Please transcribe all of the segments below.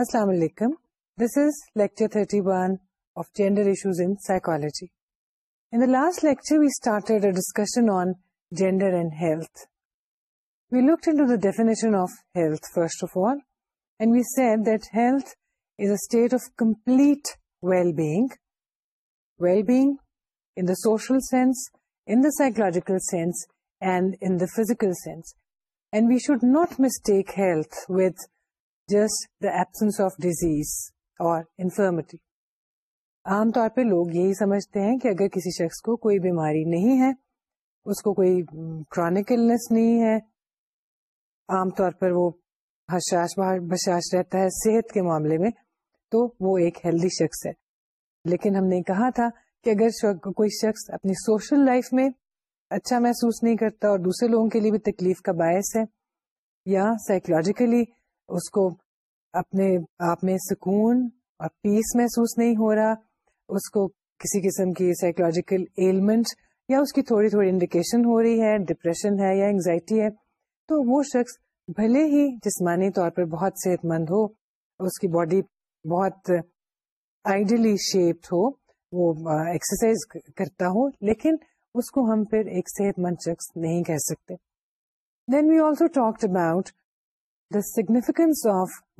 السلام علیکم this is the social sense and we should not mistake just the absence of disease or infirmity عام طور پہ لوگ یہی سمجھتے ہیں کہ اگر کسی شخص کو کوئی بیماری نہیں ہے اس کو کوئی کرانک النس نہیں ہے عام طور پر وہ حشاش بشاش رہتا ہے صحت کے معاملے میں تو وہ ایک ہیلدی شخص ہے لیکن ہم نے کہا تھا کہ اگر کوئی شخص اپنی سوشل لائف میں اچھا محسوس نہیں کرتا اور دوسرے لوگوں کے لیے بھی تکلیف کا باعث ہے یا سائیکولوجیکلی اس کو اپنے آپ میں سکون اور پیس محسوس نہیں ہو رہا اس کو کسی قسم کی سائیکولوجیکل ایلمنٹ یا اس کی تھوڑی تھوڑی انڈیکیشن ہو رہی ہے ڈپریشن ہے یا انگزائٹی ہے تو وہ شخص بھلے ہی جسمانی طور پر بہت صحت مند ہو اس کی باڈی بہت آئیڈیلی شیپڈ ہو وہ ایکسرسائز کرتا ہو لیکن اس کو ہم پھر ایک صحت مند شخص نہیں کہہ سکتے then we also talk about significance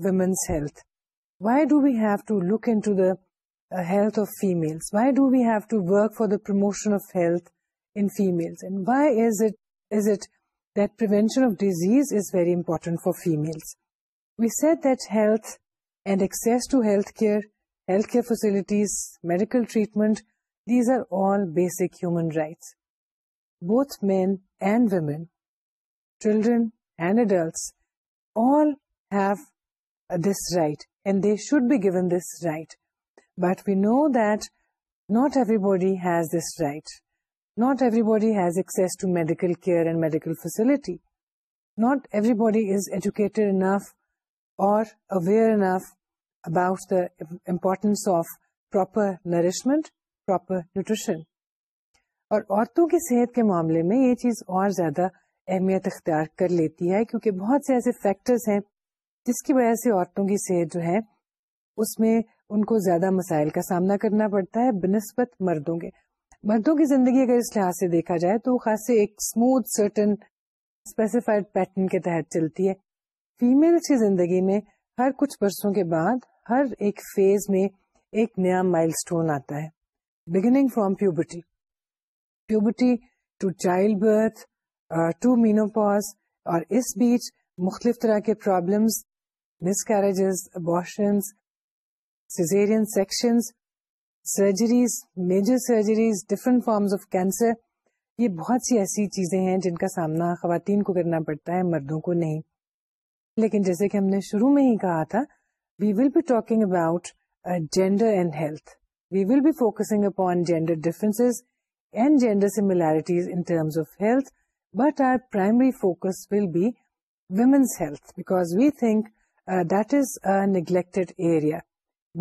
women's health why do we have to look into the female for the promotions is very important for female we say that health to health facilities medical treatment these are all basic human rights both men and women children and adults not everybody is educated enough or aware enough about the importance of proper nourishment proper nutrition اور عورتوں کی صحت کے معاملے میں یہ چیز اور زیادہ اہمیت اختیار کر لیتی ہے کیونکہ بہت سے ایسے فیکٹرز ہیں جس کی وجہ سے عورتوں کی صحت جو ہے اس میں ان کو زیادہ مسائل کا سامنا کرنا پڑتا ہے بنسبت مردوں کے مردوں کی زندگی اگر اس لحاظ سے دیکھا جائے تو خاصے ایک سرٹن اسپیسیفائڈ پیٹرن کے تحت چلتی ہے فیمل کی زندگی میں ہر کچھ برسوں کے بعد ہر ایک فیز میں ایک نیا مائل سٹون آتا ہے beginning from puberty puberty to child birth to menopause اور اس بیچ مختلف طرح کے problems abortions caesarean sections surgeries major surgeries different forms of cancer یہ بہت سی ایسی چیزیں ہیں جن کا سامنا خواتین کو کرنا پڑتا ہے مردوں کو نہیں لیکن جیسے کہ ہم نے شروع میں ہی کہا تھا we will be talking about gender and health we will be focusing upon gender difference and gender similarities in terms of health but focus focus will be women's health because we think that is a neglected area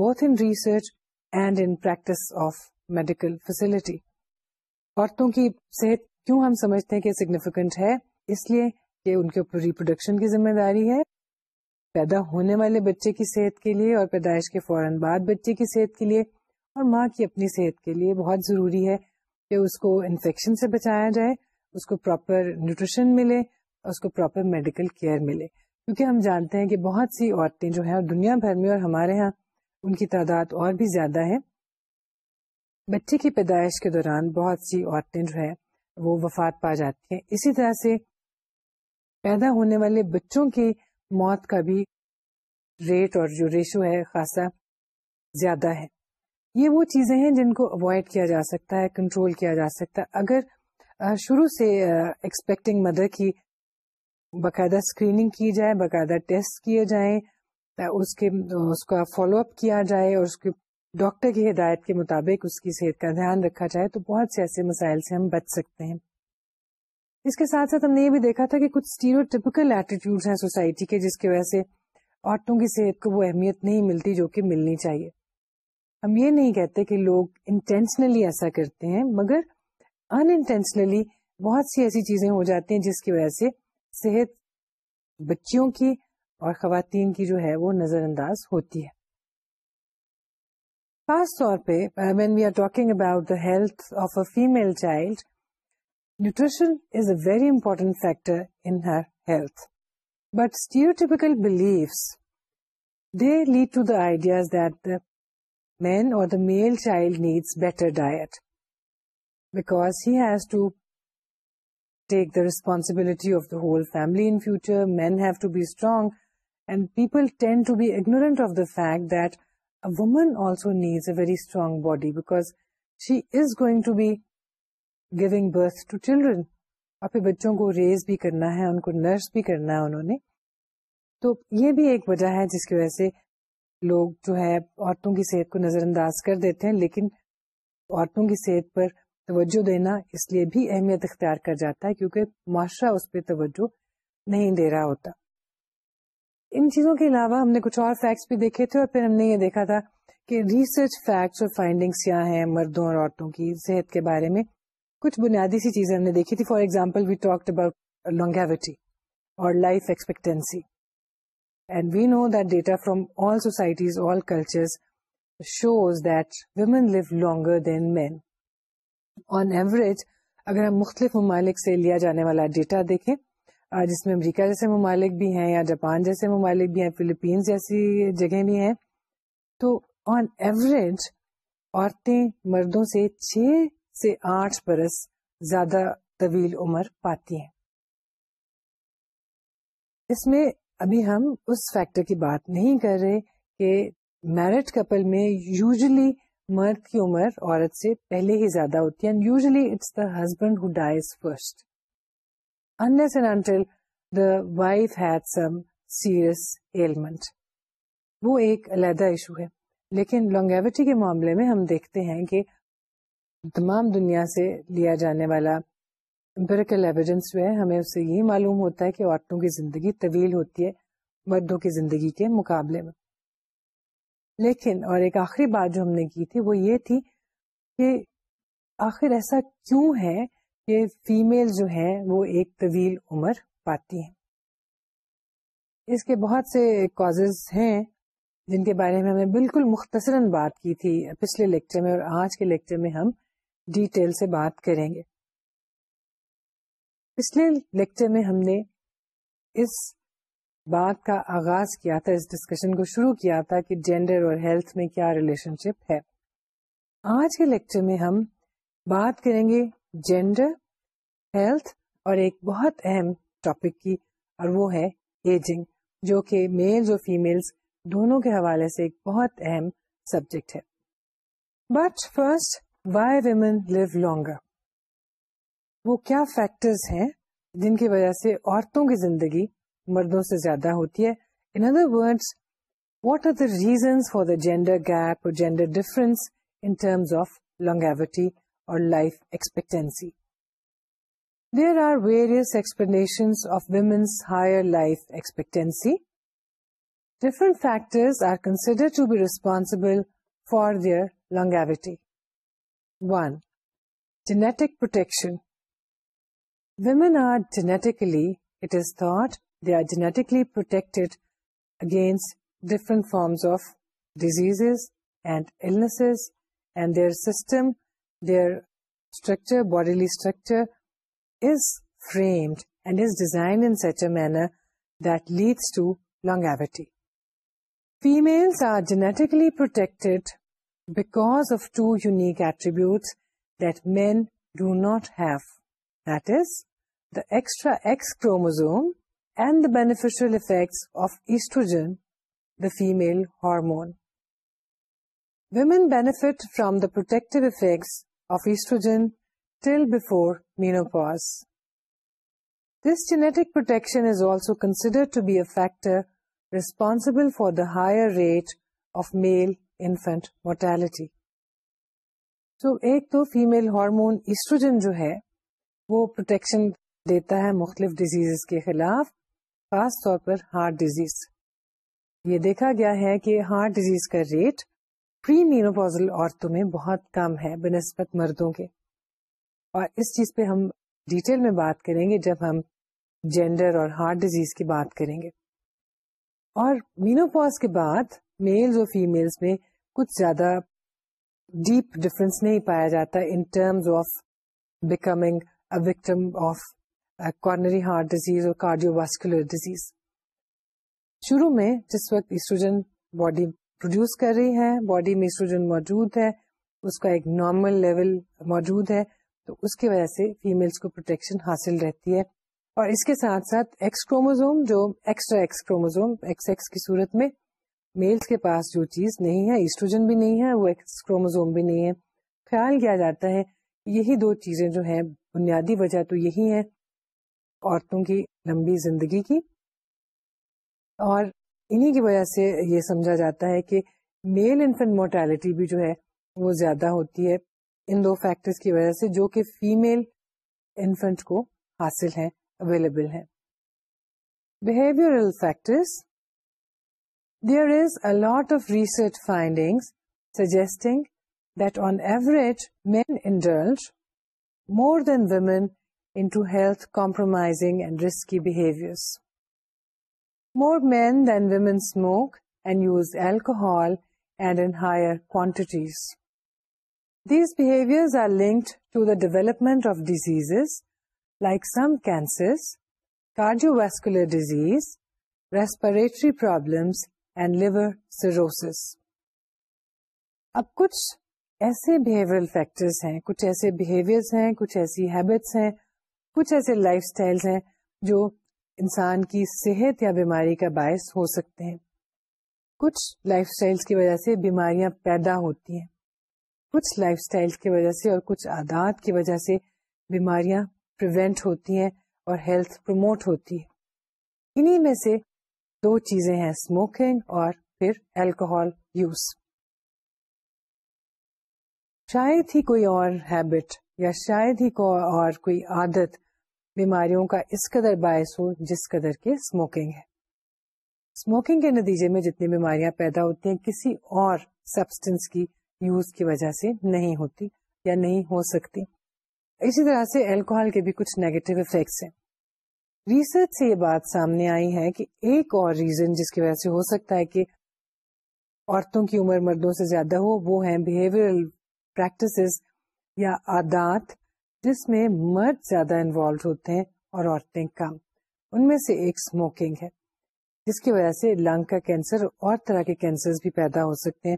both in research and in practice of medical facility عورتوں کی صحت کیوں ہم سمجھتے ہیں کہ significant ہے اس لیے کہ ان کے اوپر ریپروڈکشن کی ذمہ داری ہے پیدا ہونے والے بچے کی صحت کے لیے اور پیدائش کے فوراً بعد بچے کی صحت کے لیے اور ماں کی اپنی صحت کے لیے بہت ضروری ہے کہ اس کو انفیکشن سے بچایا جائے اس کو پراپر نیوٹریشن ملے اور اس کو پراپر میڈیکل کیئر ملے کیونکہ ہم جانتے ہیں کہ بہت سی عورتیں جو ہیں اور دنیا بھر میں اور ہمارے ہاں ان کی تعداد اور بھی زیادہ ہے بچے کی پیدائش کے دوران بہت سی عورتیں جو ہے وہ وفات پا جاتی ہیں اسی طرح سے پیدا ہونے والے بچوں کی موت کا بھی ریٹ اور جو ریشو ہے خاصا زیادہ ہے یہ وہ چیزیں ہیں جن کو اوائڈ کیا جا سکتا ہے کنٹرول کیا جا سکتا ہے اگر شروع سے ایکسپیکٹنگ مدر کی باقاعدہ اسکریننگ کی جائے باقاعدہ ٹیسٹ کیے جائیں اس کے اس کا فالو اپ کیا جائے اور اس کے ڈاکٹر کی ہدایت کے مطابق اس کی صحت کا دھیان رکھا جائے تو بہت سے ایسے مسائل سے ہم بچ سکتے ہیں اس کے ساتھ ساتھ ہم نے یہ بھی دیکھا تھا کہ کچھ ایٹیٹیوڈ ہیں سوسائٹی کے جس کی وجہ سے عورتوں کی صحت کو وہ اہمیت نہیں ملتی جو کہ ملنی چاہیے ہم یہ نہیں کہتے کہ لوگ انٹینشنلی ایسا کرتے ہیں مگر انٹینشنلی بہت سی ایسی چیزیں ہو جاتی ہیں جس کی وجہ سے صحت بچیوں کی اور خواتین کی جو ہے وہ نظر انداز ہوتی ہے خاص طور پہ when we are talking about the health of a female child nutrition is a very important factor in her health but stereotypical beliefs they lead to the ideas that the men or the male child needs better diet because giving take the children. اپنے بچوں کو raise بھی کرنا ہے ان کو nurse بھی کرنا ہے انہوں نے تو یہ بھی ایک وجہ ہے جس کی وجہ سے لوگ جو ہے عورتوں کی صحت کو نظر انداز کر دیتے ہیں لیکن عورتوں کی صحت پر توجہ دینا اس لیے بھی اہمیت اختیار کر جاتا ہے کیونکہ معاشرہ اس پہ توجہ نہیں دے رہا ہوتا ان چیزوں کے علاوہ ہم نے کچھ اور فیکٹس بھی دیکھے تھے اور پھر ہم نے یہ دیکھا تھا کہ ریسرچ فیکٹس اور فائنڈنگس کیا ہیں مردوں اور عورتوں کی صحت کے بارے میں کچھ بنیادی سی چیزیں ہم نے دیکھی تھی for example we talk about longevity or life expectancy and we know that data from all societies all culture shows that women live longer than men on average اگر ہم مختلف ممالک سے لیا جانے والا ڈیٹا دیکھیں جس میں امریکہ جیسے ممالک بھی ہیں یا جاپان جیسے ممالک بھی ہیں فلپینس جیسی جگہ بھی ہیں تو آن ایوریج عورتیں مردوں سے چھ سے آٹھ برس زیادہ طویل عمر پاتی ہیں اس میں ابھی ہم اس فیکٹر کی بات نہیں کر رہے کہ میرڈ کپل میں یوزلی مرد کی عمر عورت سے پہلے ہی زیادہ ہوتی ہے usually it's the husband who dies first unless and until the wife had some serious ailment وہ ایک علیحدہ ایشو ہے لیکن لانگیوٹی کے معاملے میں ہم دیکھتے ہیں کہ تمام دنیا سے لیا جانے والا امپیریکل ایویڈینس جو ہے ہمیں اسے یہی معلوم ہوتا ہے کہ عورتوں کی زندگی طویل ہوتی ہے مردوں کی زندگی کے مقابلے میں لیکن اور ایک آخری بات جو ہم نے کی تھی وہ یہ تھی کہ آخر ایسا کیوں ہے کہ فیمل جو ہیں وہ ایک طویل عمر پاتی ہیں اس کے بہت سے کاز ہیں جن کے بارے میں ہم نے بالکل مختصراً بات کی تھی پچھلے لیکچر میں اور آج کے لیکچر میں ہم ڈیٹیل سے بات کریں گے پچھلے لیکچر میں ہم نے اس بات کا آغاز کیا تھا اس ڈسکشن کو شروع کیا تھا کہ جینڈر اور ہیلتھ میں کیا ریلیشن شپ ہے آج کے لیکچر میں ہم بات کریں گے جینڈر ہیلتھ اور ایک بہت اہم ٹاپک کی اور وہ ہے ایجنگ جو کہ میلز اور فیملس دونوں کے حوالے سے ایک بہت اہم سبجیکٹ ہے but first why women live longer وہ کیا فیکٹرز ہیں جن کی وجہ سے عورتوں کی زندگی مردوں سے زیادہ ہوتی ہے in other word what are the reasons for the gender gap or gender difference of longevity or life expectancy there are various explanation of women's higher life expectancy different factors are consider to be responsible for their longevity one genetic protection women are genetically it is thought They are genetically protected against different forms of diseases and illnesses, and their system, their structure, bodily structure, is framed and is designed in such a manner that leads to longevity. Females are genetically protected because of two unique attributes that men do not have. That is, the extra X chromosome and the beneficial effects of estrogen the female hormone women benefit from the protect effects of estrogenic protection is also consider factor responsible for the higher rate of male infant mortality تو ایک تو female hormone estrogen جو ہے وہ protection دیتا ہے مختلف disease کے خلاف خاص طور پر ہارٹ ڈیزیز یہ دیکھا گیا ہے کہ ہارٹ ڈیزیز کا ریٹ پری مینوپوزل عورتوں میں بہت کم ہے بنسبت مردوں کے اور اس چیز پہ ہم ڈیٹیل میں بات کریں گے جب ہم جینڈر اور ہارٹ ڈیزیز کی بات کریں گے اور مینوپوز کے بعد میلز اور فیمیلز میں کچھ زیادہ ڈیپ ڈفرنس نہیں پایا جاتا in terms of becoming of coronary heart disease اور کارڈیو واسکولر ڈیزیز شروع میں جس وقت ایسٹروجن باڈی پروڈیوس کر رہی ہے باڈی میں اسٹروجن موجود ہے اس کا ایک نارمل لیول موجود ہے تو اس کی وجہ سے فیملس کو پروٹیکشن حاصل رہتی ہے اور اس کے ساتھ ساتھ ایکس کروموزوم جو extra X chromosome X X کی صورت میں میلس کے پاس جو چیز نہیں ہے ایسٹروجن بھی نہیں ہے وہ ایکس کروموزوم بھی نہیں ہے خیال کیا جاتا ہے یہی دو چیزیں جو ہیں بنیادی وجہ تو یہی ہے عورتوں کی لمبی زندگی کی اور انہیں کی وجہ سے یہ سمجھا جاتا ہے کہ میل انفنٹ مورٹیلٹی بھی جو ہے وہ زیادہ ہوتی ہے ان دو فیکٹرز کی وجہ سے جو کہ فیمیل انفنٹ کو حاصل ہیں اویلیبل ہیں behavioural factors is a lot of research finding suggesting that on average men indulge more than women into health compromising and risky behaviors. More men than women smoke and use alcohol and in higher quantities. These behaviors are linked to the development of diseases like some cancers, cardiovascular disease, respiratory problems and liver cirrhosis. اب کچھ ایسے behavioural factors ہیں کچھ ایسے behaviours ہیں کچھ ایسی habits ہیں کچھ ایسے لائف سٹائلز ہیں جو انسان کی صحت یا بیماری کا باعث ہو سکتے ہیں کچھ لائف سٹائلز کی وجہ سے بیماریاں پیدا ہوتی ہیں کچھ لائف سٹائلز کی وجہ سے اور کچھ عادات کی وجہ سے بیماریاں پریونٹ ہوتی ہیں اور ہیلتھ پروموٹ ہوتی ہے انہی میں سے دو چیزیں ہیں اسموکنگ اور پھر الکوہول یوز شاید ہی کوئی اور ہیبٹ یا شاید ہی اور کوئی عادت بیماریوں کا اس قدر باعث ہو جس قدر کے اسموکنگ ہے اسموکنگ کے نتیجے میں جتنی بیماریاں پیدا ہوتی ہیں کسی اور سبسٹینس کی یوز کی وجہ سے نہیں ہوتی یا نہیں ہو سکتی اسی طرح سے الکوہل کے بھی کچھ نیگیٹو افیکٹس ہیں ریسرچ سے یہ بات سامنے آئی ہے کہ ایک اور ریزن جس کی وجہ سے ہو سکتا ہے کہ عورتوں کی عمر مردوں سے زیادہ ہو وہ ہیں بہیویئر پریکٹسز یا آدات جس میں مرد زیادہ انوالو ہوتے ہیں اور عورتیں کم ان میں سے ایک اسموکنگ ہے جس کی وجہ سے لنگ کا کینسر اور طرح کے کینسر بھی پیدا ہو سکتے ہیں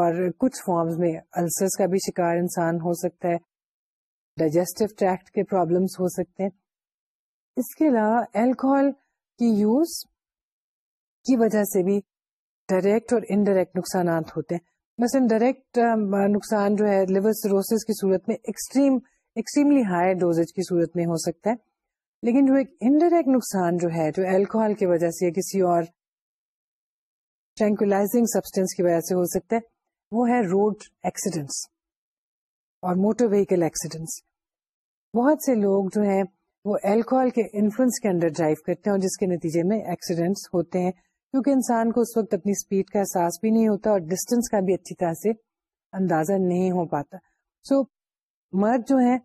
اور کچھ فارمز میں السرس کا بھی شکار انسان ہو سکتا ہے ڈائجسٹو ٹریکٹ کے پرابلمس ہو سکتے ہیں اس کے علاوہ الکوہول کی یوز کی وجہ سے بھی ڈائریکٹ اور انڈائریکٹ نقصانات ہوتے ہیں مثلاً ڈائریکٹ نقصان جو ہے لیور سروسز کی صورت میں ایکسٹریم ایکسٹریملی ہائی ڈوز کی صورت میں ہو سکتا ہے لیکن جو ایک انڈائریکٹ نقصان جو ہے جو الکوہل کی وجہ سے یا کسی اور ٹرینکولازنگ سبسٹینس کی وجہ سے ہو سکتا ہے وہ ہے روڈ ایکسیڈنٹس اور موٹر ویکل ایکسیڈنٹس بہت سے لوگ جو ہیں وہ الکوہل کے انفلوئنس کے اندر ڈرائیو کرتے ہیں اور جس کے نتیجے میں ایکسیڈنٹس ہوتے ہیں کیونکہ انسان کو اس وقت اپنی اسپیڈ کا احساس بھی نہیں ہوتا اور ڈسٹینس کا بھی اچھی طرح سے اندازہ نہیں ہو پاتا سو مرد جو ہیں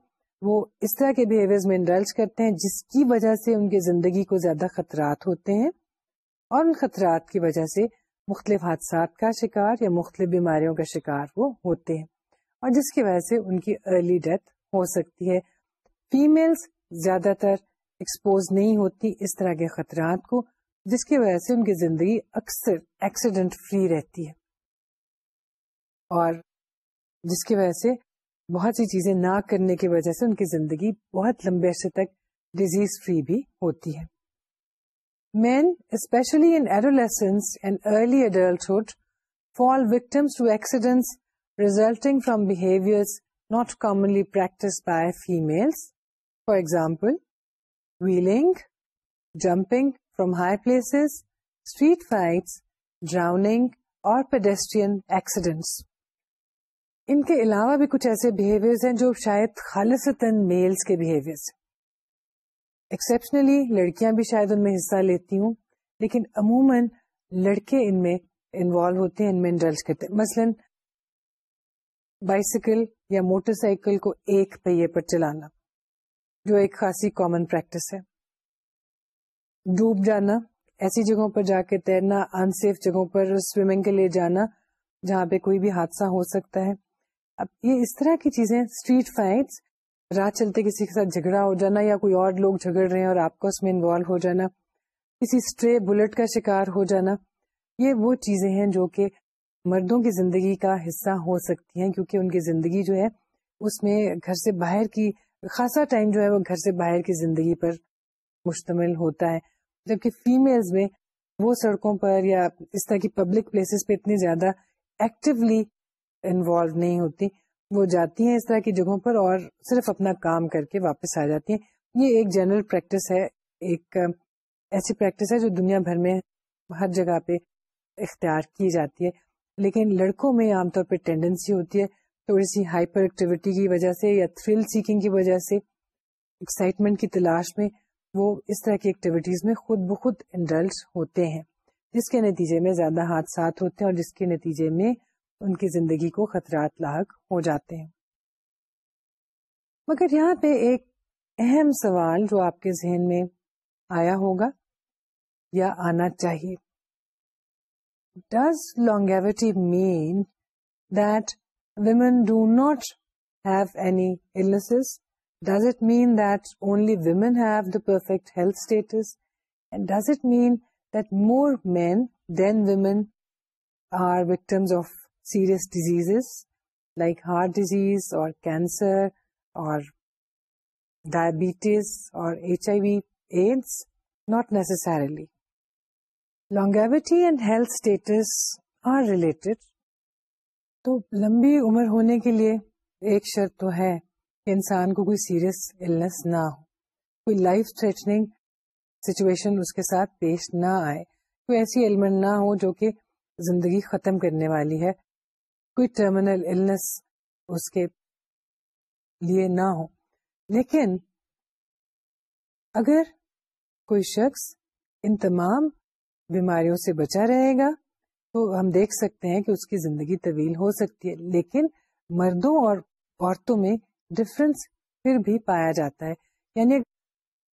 وہ اس طرح کے بیہیویئر میں انڈلج کرتے ہیں جس کی وجہ سے ان کی زندگی کو زیادہ خطرات ہوتے ہیں اور ان خطرات کی وجہ سے مختلف حادثات کا شکار یا مختلف بیماریوں کا شکار وہ ہوتے ہیں اور جس کی وجہ سے ان کی ارلی ڈیتھ ہو سکتی ہے فیمیلس زیادہ تر ایکسپوز نہیں ہوتی اس طرح کے خطرات کو جس کی وجہ سے ان کی زندگی اکثر ایکسیڈنٹ فری رہتی ہے اور جس کی وجہ سے بہت سی چیزیں نہ کرنے کی وجہ سے ان کی زندگی بہت لمبے عرصے تک ڈیزیز فری بھی ہوتی ہے men especially in adolescence and early adulthood fall victims to accidents resulting from behaviour not commonly practise by females for example wheeling jumping high high street fights drowning اور پیڈیسٹرین accidents. ان کے علاوہ بھی کچھ ایسے behaviour ہیں جو شاید میلز کے بہیویئر ایکسیپشنلی لڑکیاں بھی شاید ان میں حصہ لیتی ہوں لیکن عموماً لڑکے ان میں انوالو ہوتے ہیں ان میں کرتے مثلاً بائسیکل یا موٹر سائیکل کو ایک پہیے پر چلانا جو ایک خاصی کامن پریکٹس ہے ڈوب جانا ایسی جگہوں پر جا کے تیرنا انسیف جگہوں پر سوئمنگ کے لیے جانا جہاں پہ کوئی بھی حادثہ ہو سکتا ہے اب یہ اس طرح کی چیزیں اسٹریٹ فائٹس رات چلتے کسی کے ساتھ جھگڑا ہو جانا یا کوئی اور لوگ جھگڑ رہے ہیں اور آپ کا اس میں انوالو ہو جانا کسی اسٹرے بلٹ کا شکار ہو جانا یہ وہ چیزیں ہیں جو کہ مردوں کی زندگی کا حصہ ہو سکتی ہیں کیونکہ ان کی زندگی جو ہے اس میں گھر سے باہر کی خاصا ٹائم جو ہے وہ گھر سے باہر کی زندگی پر مشتمل ہوتا ہے جبکہ فیمیلز میں وہ سڑکوں پر یا اس طرح کی پبلک پلیسز پہ اتنی زیادہ ایکٹیولی انوالو نہیں ہوتی وہ جاتی ہیں اس طرح کی جگہوں پر اور صرف اپنا کام کر کے واپس آ جاتی ہیں یہ ایک جنرل پریکٹس ہے ایک ایسی پریکٹس ہے جو دنیا بھر میں ہر جگہ پہ اختیار کی جاتی ہے لیکن لڑکوں میں عام طور پہ ٹینڈنسی ہوتی ہے تھوڑی سی ہائپر ایکٹیویٹی کی وجہ سے یا تھرل سیکنگ کی وجہ سے ایکسائٹمنٹ کی تلاش میں وہ اس طرح کی ایکٹیویٹیز میں خود بخود انڈلس ہوتے ہیں جس کے نتیجے میں زیادہ حادثات ہوتے ہیں اور جس کے نتیجے میں ان کی زندگی کو خطرات لاحق ہو جاتے ہیں مگر یہاں پہ ایک اہم سوال جو آپ کے ذہن میں آیا ہوگا یا آنا چاہیے does longevity mean that women do not have any illnesses does it mean that only women have the perfect health status and does it mean that more men than women's of serious disease like heart disease اور cancer اور diabetes اور H I V AIDS not necessarily long health status are related تو لمبی عمر ہونے کے لیے ایک شرط تو ہے انسان کو کوئی سیریس النس نہ ہو کوئی لائف تھریٹنگ سچویشن اس کے ساتھ پیش نہ آئے کوئی ایسی نہ ہو جو کہ زندگی ختم کرنے والی ہے کوئی ٹرمینل النس اس کے لیے نہ ہو لیکن اگر کوئی شخص ان تمام بیماریوں سے بچا رہے گا تو ہم دیکھ سکتے ہیں کہ اس کی زندگی طویل ہو سکتی ہے لیکن مردوں اور عورتوں میں ڈفرینس پھر بھی پایا جاتا ہے یعنی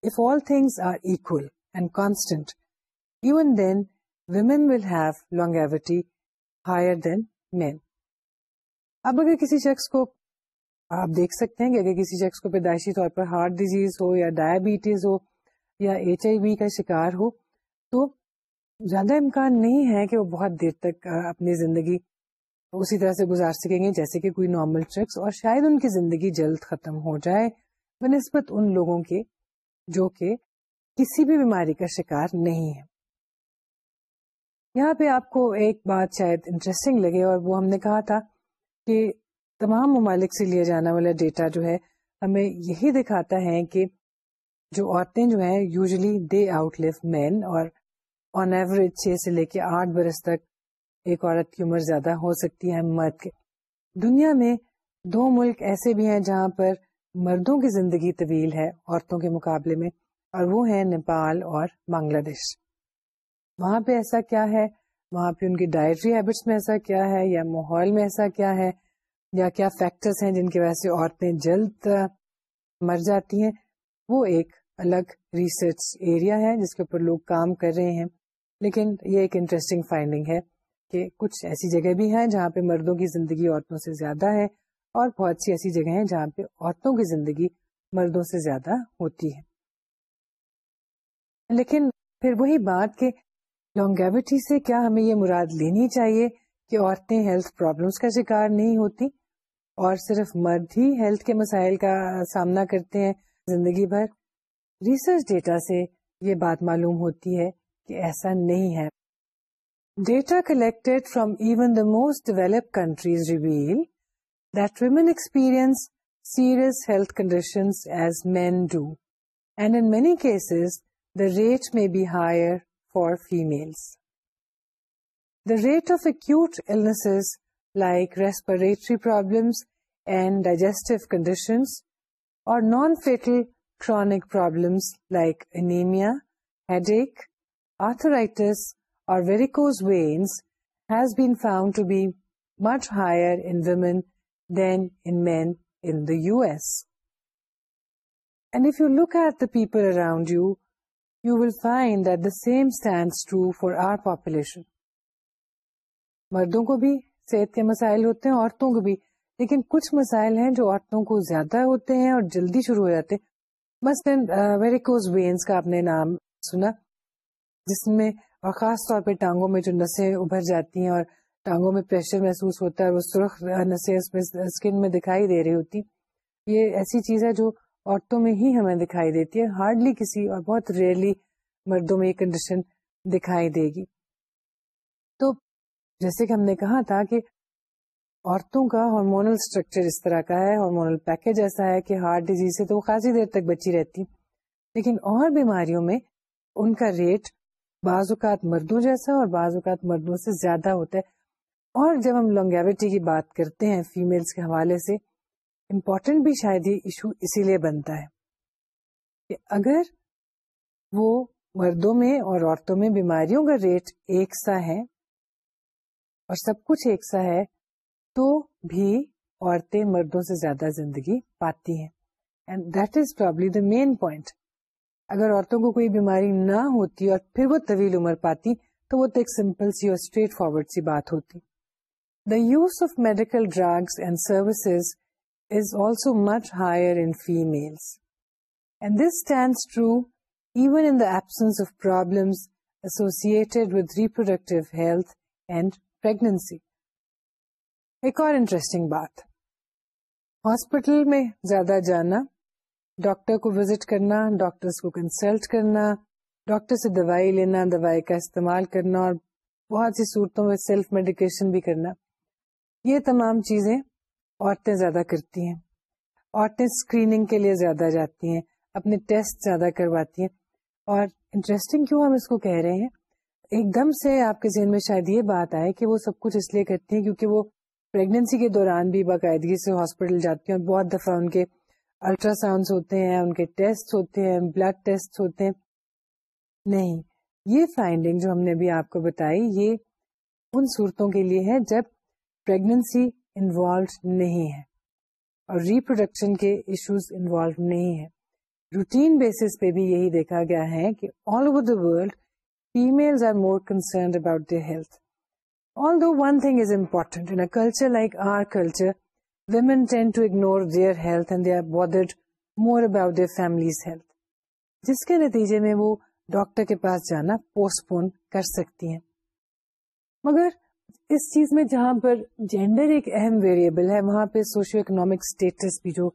if all things are equal and constant even then women will have longevity higher than men اب اگر کسی شخص کو آپ دیکھ سکتے ہیں کہ اگر کسی شخص کو پیدائشی طور پر ہارٹ ڈیزیز ہو یا ڈائبٹیز ہو یا ایچ آئی وی کا شکار ہو تو زیادہ امکان نہیں ہے کہ وہ بہت دیر تک اپنی زندگی اسی طرح سے گزار سکیں گے جیسے کہ کوئی نارمل ٹرکس اور شاید ان کی زندگی جلد ختم ہو جائے بہ نسبت ان لوگوں کے جو کہ کسی بھی بیماری کا شکار نہیں ہے یہاں پہ آپ کو ایک بات شاید انٹرسٹنگ لگے اور وہ ہم نے کہا تھا کہ تمام ممالک سے لیا جانا والا ڈیٹا جو ہے ہمیں یہی دکھاتا ہے کہ جو عورتیں جو ہیں usually they outlive men اور آن ایوریج چھ سے لے کے آٹھ برس تک ایک عورت کی عمر زیادہ ہو سکتی ہے مرد کے دنیا میں دو ملک ایسے بھی ہیں جہاں پر مردوں کی زندگی طویل ہے عورتوں کے مقابلے میں اور وہ ہیں نیپال اور بنگلہ دیش وہاں پہ ایسا کیا ہے وہاں پہ ان کی ڈائٹری ہیبٹس میں ایسا کیا ہے یا ماحول میں ایسا کیا ہے یا کیا فیکٹرس ہیں جن کی وجہ سے عورتیں جلد مر جاتی ہیں وہ ایک الگ ریسرچ ایریا ہے جس کے اوپر لوگ کام کر رہے ہیں لیکن یہ ایک انٹرسٹنگ فائنڈنگ ہے کہ کچھ ایسی جگہ بھی ہیں جہاں پہ مردوں کی زندگی عورتوں سے زیادہ ہے اور بہت سی ایسی جگہ ہیں جہاں پہ عورتوں کی زندگی مردوں سے زیادہ ہوتی ہے لیکن پھر وہی بات کہ لانگیوٹی سے کیا ہمیں یہ مراد لینی چاہیے کہ عورتیں ہیلتھ پرابلمس کا شکار نہیں ہوتی اور صرف مرد ہی ہیلتھ کے مسائل کا سامنا کرتے ہیں زندگی بھر ریسرچ ڈیٹا سے یہ بات معلوم ہوتی ہے کہ ایسا نہیں ہے Data collected from even the most developed countries reveal that women experience serious health conditions as men do, and in many cases, the rate may be higher for females. The rate of acute illnesses like respiratory problems and digestive conditions, or non-fatal chronic problems like anemia, headache, arthritis, اور very con higher around you you sensation مردوں کو بھی صحت کے مسائل ہوتے ہیں عورتوں کو بھی لیکن کچھ مسائل ہیں جو عورتوں کو زیادہ ہوتے ہیں اور جلدی شروع ہو جاتے ہیں مس دین ویریکوز وینس کا اپنے نام سنا جس میں اور خاص طور پہ ٹانگوں میں جو نسیں ابھر جاتی ہیں اور ٹانگوں میں پریشر محسوس ہوتا ہے وہ سرخ نسیں اس میں اسکن میں دکھائی دے رہی ہوتی یہ ایسی چیز ہے جو عورتوں میں ہی ہمیں دکھائی دیتی ہے ہارڈلی کسی اور بہت ریئرلی مردوں میں یہ کنڈیشن دکھائی دے گی تو جیسے کہ ہم نے کہا تھا کہ عورتوں کا ہارمونل اسٹرکچر اس طرح کا ہے ہارمونل پیکج ایسا ہے کہ ہارٹ ڈیزیز سے تو وہ خاصی دیر تک بچی رہتی لیکن اور بیماریوں میں ان کا ریٹ بعض اوقات مردوں جیسا اور بعض اوقات مردوں سے زیادہ ہوتا ہے اور جب ہم لونگیوٹی کی بات کرتے ہیں فیمیلز کے حوالے سے امپورٹینٹ بھی شاید یہ ایشو اسی لیے بنتا ہے کہ اگر وہ مردوں میں اور عورتوں میں بیماریوں کا ریٹ ایک سا ہے اور سب کچھ ایک سا ہے تو بھی عورتیں مردوں سے زیادہ زندگی پاتی ہیں and that is probably the main point اگر عورتوں کو کوئی بیماری نہ ہوتی اور پھر وہ طویل عمر پاتی تو وہ تو ایک سمپل سی اور اسٹریٹ فارورڈ سی بات ہوتی the use of medical drugs and services is also much higher in females and this stands true even in the absence of problems associated with reproductive health and pregnancy ایک اور interesting بات hospital میں زیادہ جانا doctor کو visit کرنا doctors کو consult کرنا ڈاکٹر سے دوائی لینا دوائی کا استعمال کرنا اور بہت سی صورتوں میں سیلف میڈیکیشن بھی کرنا یہ تمام چیزیں عورتیں زیادہ کرتی ہیں عورتیں اسکریننگ کے لیے زیادہ جاتی ہیں اپنے ٹیسٹ زیادہ کرواتی ہیں اور انٹرسٹنگ کیوں ہم اس کو کہہ رہے ہیں ایک دم سے آپ کے ذہن میں شاید یہ بات آئے کہ وہ سب کچھ اس لیے کرتی ہیں کیونکہ وہ پریگنسی کے دوران بھی باقاعدگی سے ہاسپٹل جاتی ہیں اور بہت دفعہ ان کے الٹرا ساؤنڈ ہوتے ہیں ان کے ٹیسٹ ہوتے ہیں بلڈ ٹیسٹ ہوتے ہیں نہیں یہ فائنڈنگ جو ہم نے آپ کو بتائی یہ ان صورتوں کے لیے ہے جب انوالوڈ نہیں ہے اور ریپروڈکشن کے ایشوز انوالو نہیں ہے روٹین بیسس پہ بھی یہی دیکھا گیا ہے کہ all over the world female are more concerned about their health although one thing is important in culture like our culture women tend to ignore their health and they are bothered more about their family's health. جس کے نتیجے میں وہ doctor کے پاس جانا post پون کر سکتی ہیں مگر اس چیز میں جہاں پر جینڈر ایک اہم ویریبل ہے وہاں پہ سوشو اکنامک اسٹیٹس بھی جو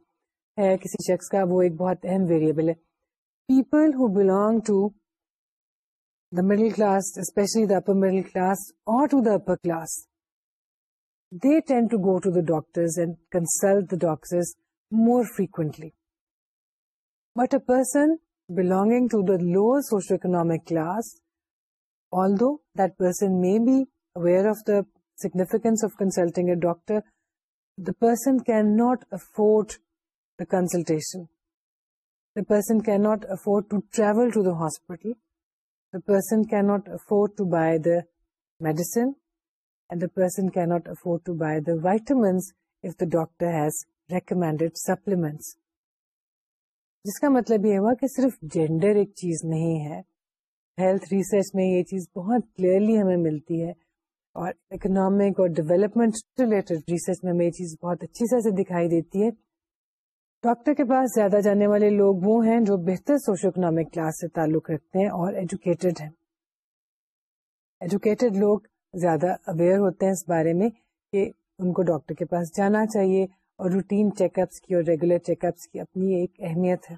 ہے کسی شخص کا وہ ایک بہت اہم ویریبل ہے people who belong to the middle class especially the upper middle class اور to the upper class they tend to go to the doctors and consult the doctors more frequently. But a person belonging to the lower socioeconomic class, although that person may be aware of the significance of consulting a doctor, the person cannot afford the consultation. The person cannot afford to travel to the hospital. The person cannot afford to buy the medicine. Person can't afford to buy the the doctor یہ ہوا کہ صرف gender ایک چیز نہیں ہے health research میں یہ چیز بہت کلیئرلی ہمیں ملتی ہے اور اکنامک اور ڈیولپمنٹ ریلیٹڈ ریسرچ میں ہمیں یہ چیز بہت اچھی طرح سے دکھائی دیتی ہے ڈاکٹر کے پاس زیادہ جانے والے لوگ وہ ہیں جو بہتر سوشو اکنامک کلاس سے تعلق رکھتے ہیں اور ایجوکیٹڈ ہیں ایجوکیٹڈ لوگ زیادہ اویئر ہوتے ہیں اس بارے میں کہ ان کو ڈاکٹر کے پاس جانا چاہیے اور روٹین چیک اپس کی اور ریگولر چیک اپس کی اپنی ایک اہمیت ہے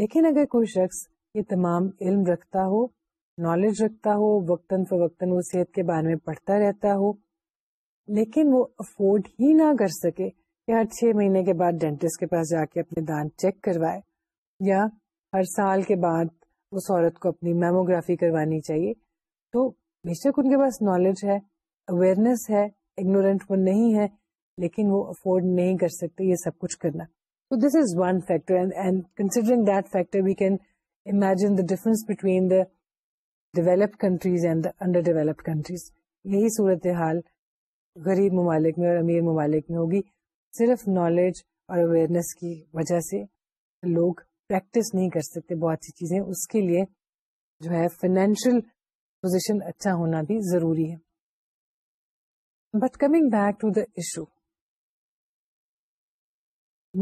لیکن اگر کوئی شخص یہ تمام علم رکھتا ہو نالج رکھتا ہو وقتاً فوقتاً وہ صحت کے بارے میں پڑھتا رہتا ہو لیکن وہ افورڈ ہی نہ کر سکے کہ ہر چھ مہینے کے بعد ڈینٹسٹ کے پاس جا کے اپنے دانت چیک کروائے یا ہر سال کے بعد اس عورت کو اپنی میموگرافی کروانی چاہیے تو بے شک ان کے پاس نالج ہے اویئرنیس ہے اگنورینٹ وہ نہیں ہے لیکن وہ افورڈ نہیں کر سکتے یہ سب کچھ کرنا تو this is one factor considering that factor we can imagine the difference between the developed countries and the underdeveloped countries یہی صورت حال غریب ممالک میں اور امیر ممالک میں ہوگی صرف نالج اور اویئرنیس کی وجہ سے لوگ پریکٹس نہیں کر سکتے بہت سی چیزیں اس کے لیے جو ہے فائنینشیل پوزیشن اچھا ہونا بھی ضروری ہے but coming back to the issue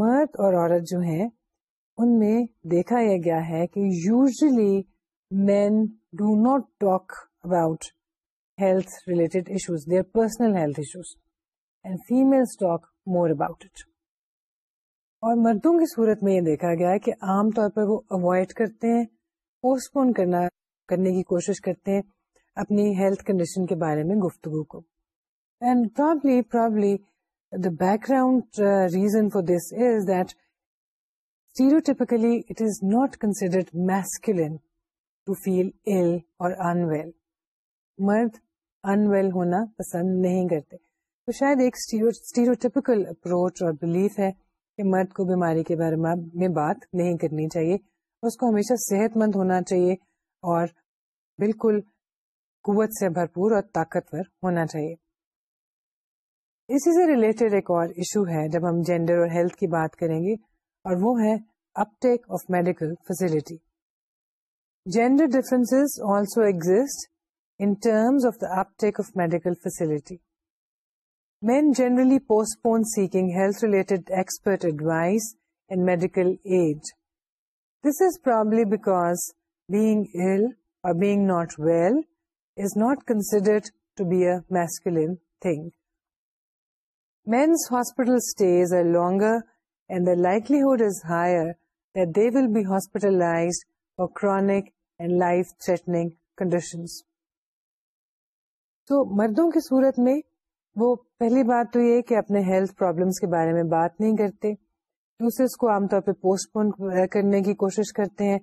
مرد اور عورت جو ہیں ان میں دیکھا یہ گیا ہے کہ usually men do not talk about health related issues their personal health issues and female talk more about it اور مردوں کی صورت میں یہ دیکھا گیا ہے کہ عام طور پر وہ اوائڈ کرتے ہیں پوسٹ پون کرنا کرنے کی کوشش کرتے ہیں اپنی ہیلتھ کنڈیشن کے بارے میں گفتگو کو and probably probably the background reason for this is is that it not considered to feel ill or unwell مرد انویل ہونا پسند نہیں کرتے تو شاید ایک ایکل اپروچ اور بلیف ہے کہ مرد کو بیماری کے بارے میں بات نہیں کرنی چاہیے اس کو ہمیشہ صحت مند ہونا چاہیے اور بالکل قوت سے بھرپور اور طاقتور ہونا چاہیے اسی سے ریلیٹڈ ایک اور ایشو ہے جب ہم جینڈر اور ہیلتھ کی بات کریں گے اور وہ ہے uptake of medical facility gender difference also exist in terms of the of medical facility men generally postpone seeking health related expert advice and medical aid this is probably being ill اور being not well long lived higher be hospitalise life threatening condition تو مردوں کی صورت میں وہ پہلی بات تو یہ کہ اپنے ہیلتھ پرابلمس کے بارے میں بات نہیں کرتے دوسرے اس کو عام طور پہ پوسٹ پون کرنے کی کوشش کرتے ہیں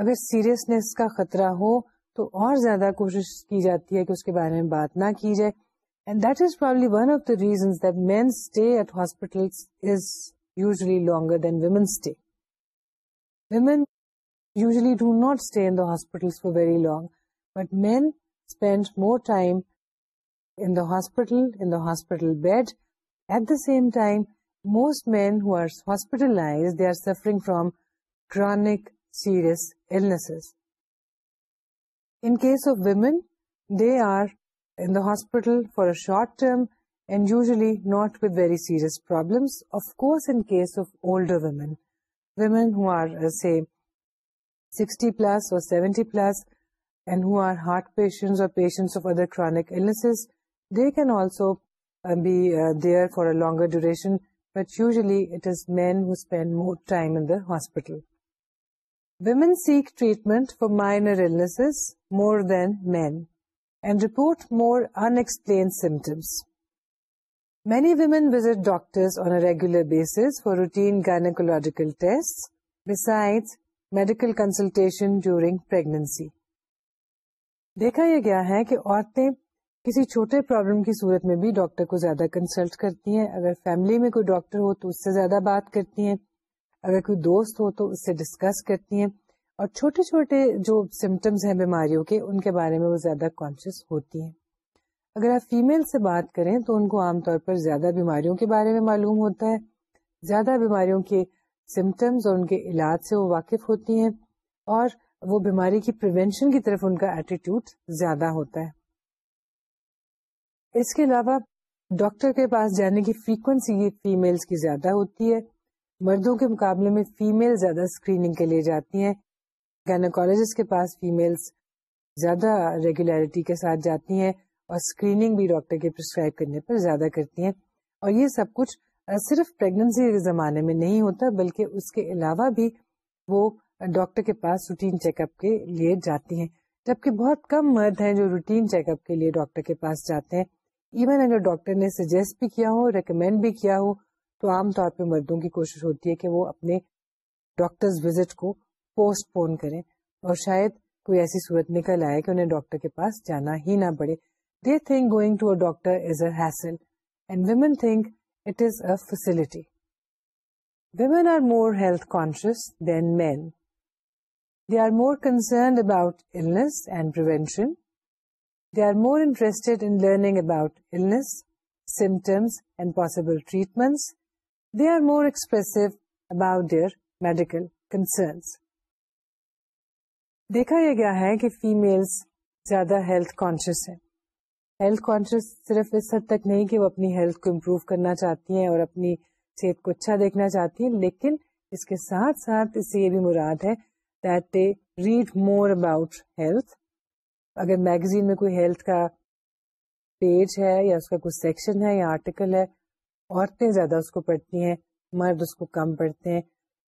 اگر سیریسنیس کا خطرہ ہو تو اور زیادہ کوشش کی جاتی ہے کہ اس کے بارے میں بات نہ کی جائے and that is probably one of the reasons that men stay at hospital is usually longer than women stay women usually do not stay in the hospital for very long but men spend more time in the hospital in the hospital bed at the same time most men who are hospitalise they are suffering from chronic serious illnesses hospital for short term and usually not with very seriousness old women women eighty plus or can also bear far greater duration but usually it is men spend more time in hospital women seek treatment for minor illnesses more more than men and report unexplained symptoms. Many women visit doctors on a regular basis for routine gynecological tests besides medical consultation during pregnancy. دیکھا یہ گیا ہے کہ عورتیں کسی چھوٹے problem کی صورت میں بھی ڈاکٹر کو زیادہ کنسلٹ کرتی ہیں اگر فیملی میں کوئی ڈاکٹر ہو تو اس سے زیادہ بات کرتی ہیں اگر کوئی دوست ہو تو اس سے ڈسکس کرتی ہیں اور چھوٹے چھوٹے جو سمٹمس ہیں بیماریوں کے ان کے بارے میں وہ زیادہ کانشیس ہوتی ہیں اگر آپ فیمل سے بات کریں تو ان کو عام طور پر زیادہ بیماریوں کے بارے میں معلوم ہوتا ہے زیادہ بیماریوں کے سمٹمس اور ان کے علاج سے وہ واقف ہوتی ہیں اور وہ بیماری کی پروینشن کی طرف ان کا ایٹیٹیوڈ زیادہ ہوتا ہے اس کے علاوہ ڈاکٹر کے پاس جانے کی فریکوینسی فیمیلز کی زیادہ ہوتی ہے مردوں کے مقابلے میں فیمل زیادہ اسکریننگ کے لیے جاتی ہیں گائناکالوجسٹ کے پاس زیادہ ریگولیرٹی کے ساتھ جاتی ہیں اور اسکریننگ بھی ڈاکٹر کے پرسکرائب کرنے پر زیادہ کرتی ہیں اور یہ سب کچھ صرف پریگنسی کے زمانے میں نہیں ہوتا بلکہ اس کے علاوہ بھی وہ ڈاکٹر کے پاس روٹین چیک اپ کے لیے جاتی ہیں جبکہ بہت کم مرد ہیں جو روٹین چیک اپ کے لیے ڈاکٹر کے پاس جاتے ہیں ایون اگر ڈاکٹر نے سجیسٹ بھی کیا ہو ریکمینڈ بھی کیا ہو تو عام طور پہ مردوں کی کوشش ہوتی ہے کہ وہ اپنے ڈاکٹرز وزٹ کو پوسٹ پون کریں اور شاید کوئی ایسی صورت نکل آئے کہ انہیں ڈاکٹر کے پاس جانا ہی نہ پڑے they think going to a a doctor is hassle and women think it is a facility women are more health conscious than men they are more concerned more interested in learning about illness symptoms and possible treatments they are more express about their medical concerns دیکھا یہ گیا ہے کہ females زیادہ health conscious ہیں health conscious صرف اس حد تک نہیں کہ وہ اپنی ہیلتھ کو امپروو کرنا چاہتی ہیں اور اپنی صحت کو اچھا دیکھنا چاہتی ہیں لیکن اس کے ساتھ ساتھ اس سے یہ بھی مراد ہے that they read more about health اگر میگزین میں کوئی ہیلتھ کا پیج ہے یا اس کا کوئی سیکشن ہے یا آرٹیکل ہے عورتیں زیادہ اس کو پڑھتی ہیں مرد اس کو کم پڑھتے ہیں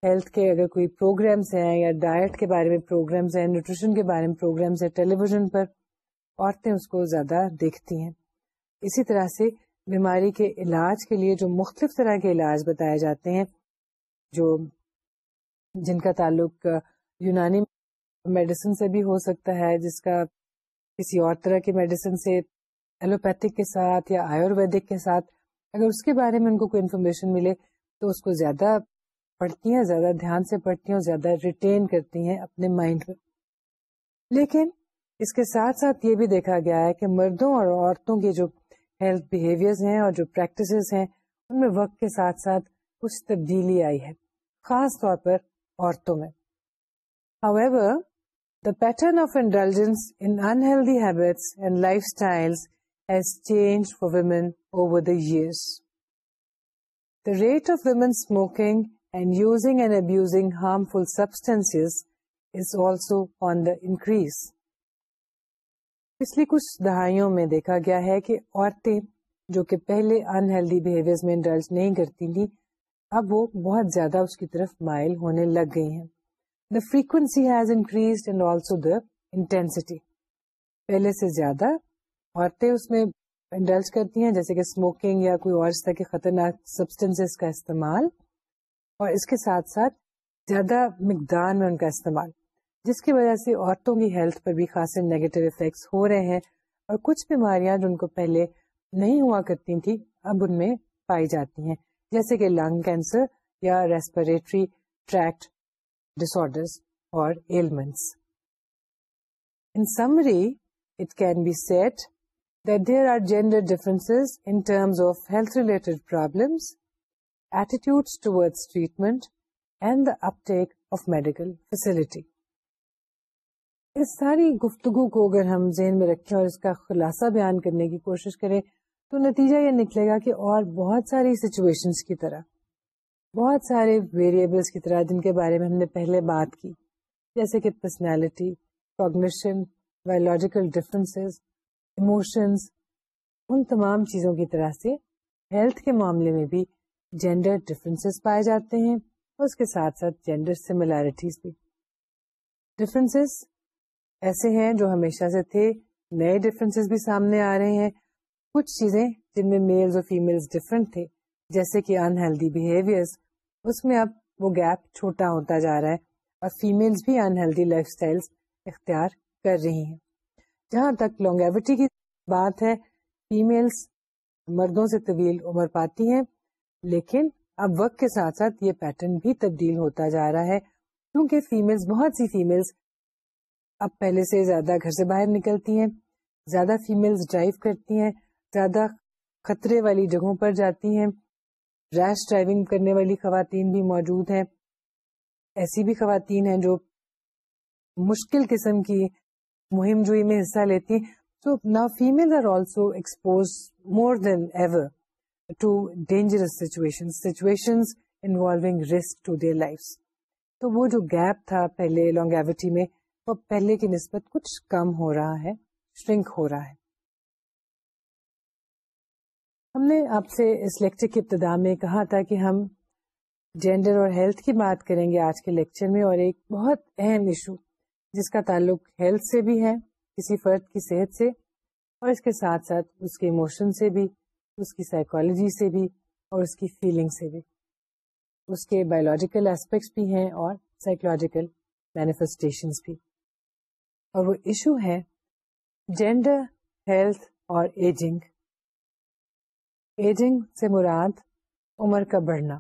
ہیلتھ کے اگر کوئی پروگرامس ہیں یا ڈائٹ کے بارے میں پروگرامس ہیں نیوٹریشن کے بارے میں پروگرامس ہیں ٹیلی ویژن پر عورتیں اس کو زیادہ دیکھتی ہیں اسی طرح سے بیماری کے علاج کے لیے جو مختلف طرح کے علاج بتائے جاتے ہیں جو جن کا تعلق یونانی میڈیسن سے بھی ہو سکتا ہے جس کا کسی اور طرح کے میڈیسن سے ایلوپیتھک کے ساتھ یا آیورویدک کے ساتھ اگر اس کے بارے میں ان کو کوئی انفارمیشن ملے تو اس کو زیادہ پڑھتی ہیں زیادہ دھیان سے پڑھتی ہیں اور زیادہ ریٹین کرتی ہیں اپنے مائنڈ میں لیکن اس کے ساتھ ساتھ یہ بھی دیکھا گیا ہے کہ مردوں اور عورتوں کے جو ہیلتھ بیہیویئرز ہیں اور جو پریکٹسز ہیں ان میں وقت کے ساتھ ساتھ کچھ تبدیلی آئی ہے خاص طور پر عورتوں میں However, the pattern of indulgence in unhealthy habits and lifestyles has changed for women over the years. The rate of women smoking and using and abusing harmful substances is also on the increase. پچھلی کچھ دہائیوں میں دیکھا گیا ہے کہ عورتیں جو کہ پہلے انہیلدی بہیویئر میں انڈلج نہیں کرتی تھیں اب وہ بہت زیادہ اس کی طرف مائل ہونے لگ گئی ہیں the frequency has increase and also the intensity پہلے سے زیادہ عورتیں اس میں انڈلج کرتی ہیں جیسے کہ اسموکنگ یا کوئی اور اس طرح کے خطرناک سبسٹینس کا استعمال اور اس کے ساتھ ساتھ زیادہ مقدار میں ان کا استعمال جس کی وجہ سے عورتوں کی ہیلتھ پر بھی خاصے نیگیٹو افیکٹس ہو رہے ہیں اور کچھ بیماریاں جو ان کو پہلے نہیں ہوا کرتی تھیں اب ان میں پائی جاتی ہیں جیسے کہ لنگ کینسر یا ریسپریٹری ٹریکٹ ڈسر اور that there are gender differences in terms of health related problems, attitudes towards treatment and the uptake of medical facility. اس ساری گفتگو کو اگر ہم ذہن میں رکھیں اور اس کا خلاصہ بیان کرنے کی کوشش کریں تو نتیجہ یہ نکلے گا کہ اور بہت ساری سچویشنس کی طرح بہت سارے ویریبلس کی طرح جن کے بارے میں ہم نے پہلے بات کی جیسے کہ personality cognition biological differences emotions ان تمام چیزوں کی طرح سے ہیلتھ کے معاملے میں بھی جینڈر ڈفرینس پائے جاتے ہیں اس کے ساتھ ساتھ جینڈر سملیرٹیز بھی ایسے ہیں جو ہمیشہ سے تھے نئے ڈفرینس بھی سامنے آ رہے ہیں کچھ چیزیں جن میں میلز اور فیمل ڈفرینٹ تھے جیسے کہ انہیلدی بہیویئرس اس میں اب وہ گیپ چھوٹا ہوتا جا رہا ہے اور فیملس بھی انہیلدی لائف اسٹائل اختیار کر رہی ہیں جہاں تک لونگیوٹی کی بات ہے فیملس مردوں سے طویل عمر پاتی ہیں لیکن اب وقت کے ساتھ ساتھ یہ پیٹرن بھی تبدیل ہوتا جا رہا ہے کیونکہ بہت سی اب پہلے سے زیادہ گھر سے باہر نکلتی ہیں زیادہ فیمل ڈرائیو کرتی ہیں زیادہ خطرے والی جگہوں پر جاتی ہیں ریش ڈرائیونگ کرنے والی خواتین بھی موجود ہیں ایسی بھی خواتین ہیں جو مشکل قسم کی مہم جوئی میں حصہ لیتی سو نا female are also expose more than ever to to dangerous situation situation risk their life تو وہ جو گیپ تھا پہلے لانگیوٹی میں وہ پہلے کی نسبت کچھ کم ہو رہا ہے شرنک ہو رہا ہے ہم نے آپ سے اس لیکچر کی ابتدا میں کہا تھا کہ ہم جینڈر اور ہیلتھ کی بات کریں گے آج کے لیکچر میں اور ایک بہت اہم ایشو جس کا تعلق ہیلتھ سے بھی ہے کسی فرد کی صحت سے اور اس کے ساتھ ساتھ اس کے ایموشن سے بھی اس کی سائیکالوجی سے بھی اور اس کی فیلنگ سے بھی اس کے بایولوجیکل اسپیکٹس بھی ہیں اور سائیکولوجیکل مینیفیسٹیشنس بھی اور وہ ایشو ہے جینڈر ہیلتھ اور ایجنگ ایجنگ سے مراد عمر کا بڑھنا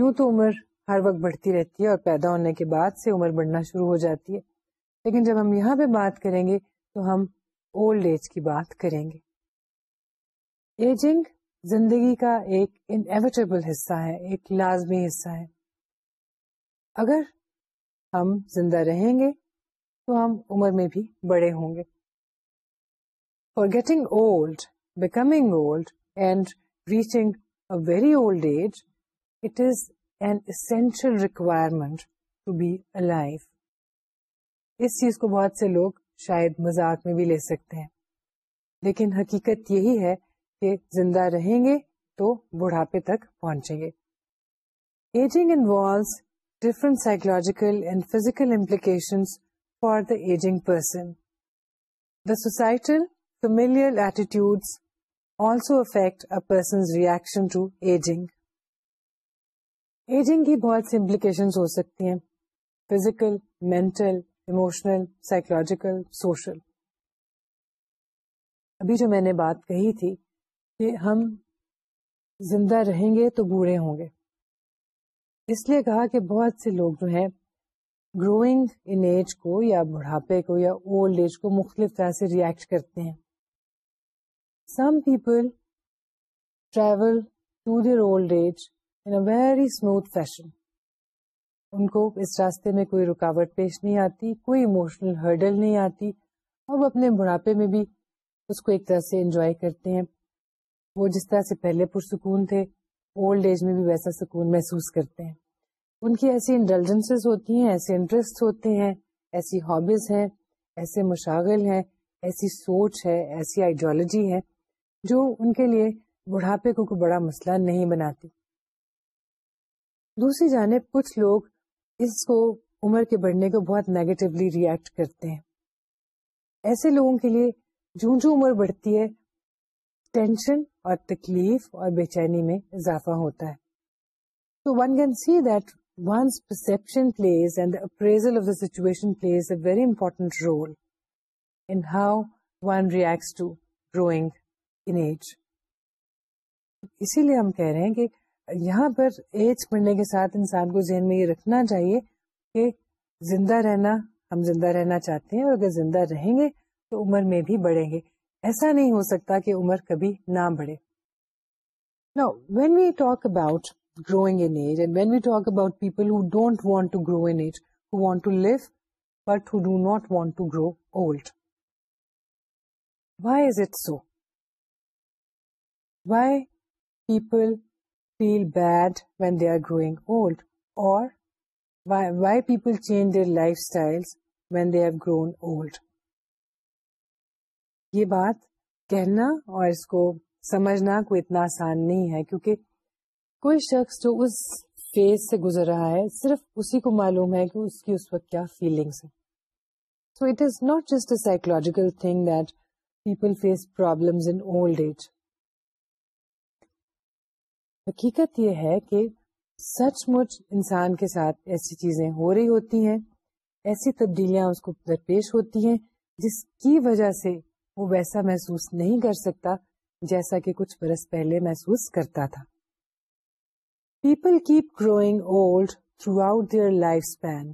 یوں تو عمر ہر وقت بڑھتی رہتی ہے اور پیدا ہونے کے بعد سے عمر بڑھنا شروع ہو جاتی ہے لیکن جب ہم یہاں پہ بات کریں گے تو ہم اولڈ ایج کی بات کریں گے ایجنگ زندگی کا ایک انویٹیبل حصہ ہے ایک لازمی حصہ ہے اگر ہم زندہ رہیں گے تو ہم عمر میں بھی بڑے ہوں گے for getting old becoming old and reaching a very old age it is an essential requirement to be alive اس چیز کو بہت سے لوگ شاید مزاق میں بھی لے سکتے ہیں لیکن حقیقت یہی ہے کہ زندہ رہیں گے تو بڑھاپے تک پہنچیں گے ageing different psychological and physical implication for the ageing person the societal familiar attitude also affect person's reaction to ageing ageing کی بہت سی امپلیکیشن ہو سکتی ہیں physical mental emotional psychological social ابھی جو میں نے بات کہی تھی کہ ہم زندہ رہیں گے تو بوڑھے ہوں گے اس لیے کہا کہ بہت سے لوگ جو ہیں گروئنگ ان ایج کو یا بڑھاپے کو یا اولڈ ایج کو مختلف طرح سے ریئیکٹ کرتے ہیں some people travel to their old age in a very smooth fashion ان کو اس راستے میں کوئی رکاوٹ پیش نہیں آتی کوئی اموشنل ہرڈل نہیں آتی اور وہ اپنے بڑھاپے میں بھی اس کو ایک طرح سے انجوائے کرتے ہیں وہ جس طرح سے پہلے پرسکون تھے اولڈ ایج میں بھی ویسا سکون محسوس کرتے ہیں ان کی ایسی انٹیلیجنسز ہوتی ہیں ایسے انٹرسٹ ہوتے ہیں ایسی ہابیز ہیں ایسے مشاغل ہیں ایسی سوچ ہے ایسی آئیڈیالوجی ہے جو ان کے لیے بڑھاپے کو کوئی بڑا مسئلہ نہیں بناتی دوسری جانب کچھ لوگ اس کو عمر کے بڑھنے کو بہت نیگیٹولی ریئیکٹ کرتے ہیں ایسے لوگوں کے لیے عمر بڑھتی ہے ٹینشن اور تکلیف اور بے چینی میں اضافہ ہوتا ہے تو one can see that one's perception plays and appraisal of the situation plays a very important role in how one reacts to growing in age اسی لیے ہم کہہ رہے ہیں کہ یہاں پر ایج بڑھنے کے ساتھ انسان کو ذہن میں یہ رکھنا چاہیے کہ زندہ رہنا ہم زندہ رہنا چاہتے ہیں اور اگر زندہ رہیں گے تو عمر میں بھی بڑھیں گے ایسا نہیں ہو سکتا کہ عمر کبھی نہ بڑھے نا when we talk about growing in age and when we talk about people who don't want to grow age who want to live but who do not want to grow old why is it so why people feel bad when they are growing old اور بات کہنا اور اس کو سمجھنا کوئی اتنا آسان نہیں ہے کیونکہ کوئی شخص جو اس فیز سے گزر رہا ہے صرف اسی کو معلوم ہے کہ اس کی اس وقت کیا فیلنگس ہیں so it is not just a psychological thing that people face problems in old age حقیقت یہ ہے کہ سچ مچ انسان کے ساتھ ایسی چیزیں ہو رہی ہوتی ہیں ایسی تبدیلیاں اس کو درپیش ہوتی ہیں جس کی وجہ سے وہ ویسا محسوس نہیں کر سکتا جیسا کہ کچھ برس پہلے محسوس کرتا تھا people keep growing old throughout their life span